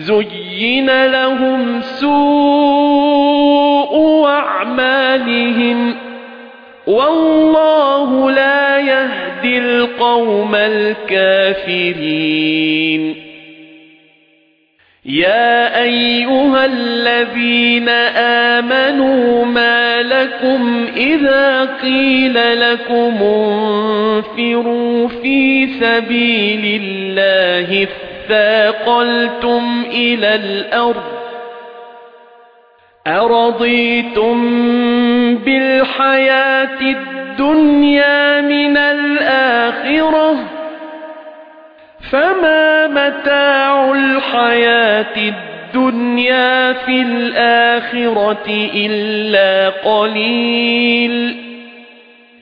زُيِّنَ لَهُمْ سُوءُ أَعْمَالِهِمْ وَاللَّهُ لَا يَهْدِي الْقَوْمَ الْكَافِرِينَ يَا أَيُّهَا الَّذِينَ آمَنُوا مَا لَكُمْ إِذَا قِيلَ لَكُمُ انفِرُوا فِي سَبِيلِ اللَّهِ اثَّاقَلْتُمْ إِلَى الْأَرْضِ أَرَضِيتُمْ بِالْحَيَاةِ الدُّنْيَا مِنَ الْآخِرَةِ فَمَا مَتَاعُ الْحَيَاةِ الدُّنْيَا فِي الْآخِرَةِ إِلَّا قَلِيلٌ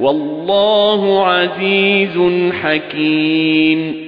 وَاللَّهُ عَزِيزٌ حَكِيمٌ.